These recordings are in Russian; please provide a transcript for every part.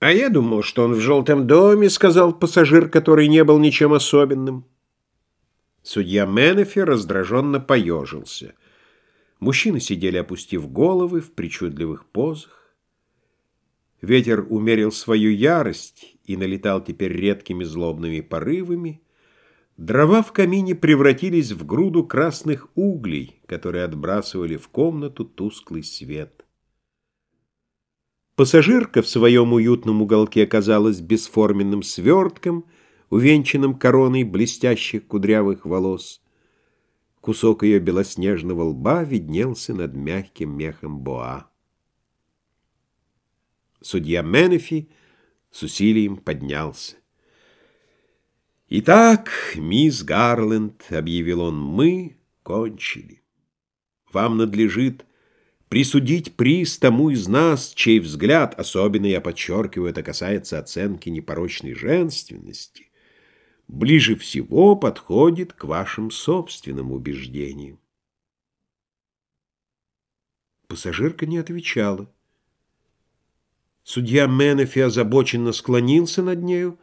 «А я думал, что он в желтом доме», — сказал пассажир, который не был ничем особенным. Судья Менефи раздраженно поежился. Мужчины сидели, опустив головы в причудливых позах. Ветер умерил свою ярость и налетал теперь редкими злобными порывами. Дрова в камине превратились в груду красных углей, которые отбрасывали в комнату тусклый свет. Пассажирка в своем уютном уголке оказалась бесформенным свертком, увенчанным короной блестящих кудрявых волос. Кусок ее белоснежного лба виднелся над мягким мехом боа. Судья Менефи с усилием поднялся. «Итак, мисс Гарленд, — объявил он, — мы кончили. Вам надлежит присудить приз тому из нас, чей взгляд, особенно я подчеркиваю, это касается оценки непорочной женственности, ближе всего подходит к вашим собственным убеждениям. Пассажирка не отвечала. Судья Менефи озабоченно склонился над нею.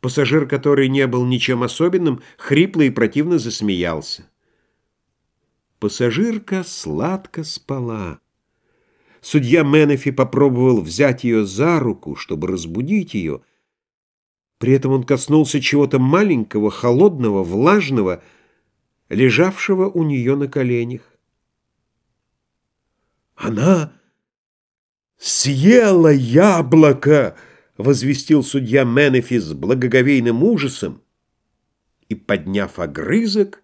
Пассажир, который не был ничем особенным, хрипло и противно засмеялся. Пассажирка сладко спала. Судья Менефи попробовал взять ее за руку, чтобы разбудить ее. При этом он коснулся чего-то маленького, холодного, влажного, лежавшего у нее на коленях. «Она съела яблоко!» — возвестил судья Менефи с благоговейным ужасом и, подняв огрызок,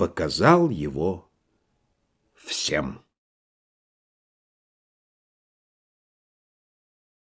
показал его всем.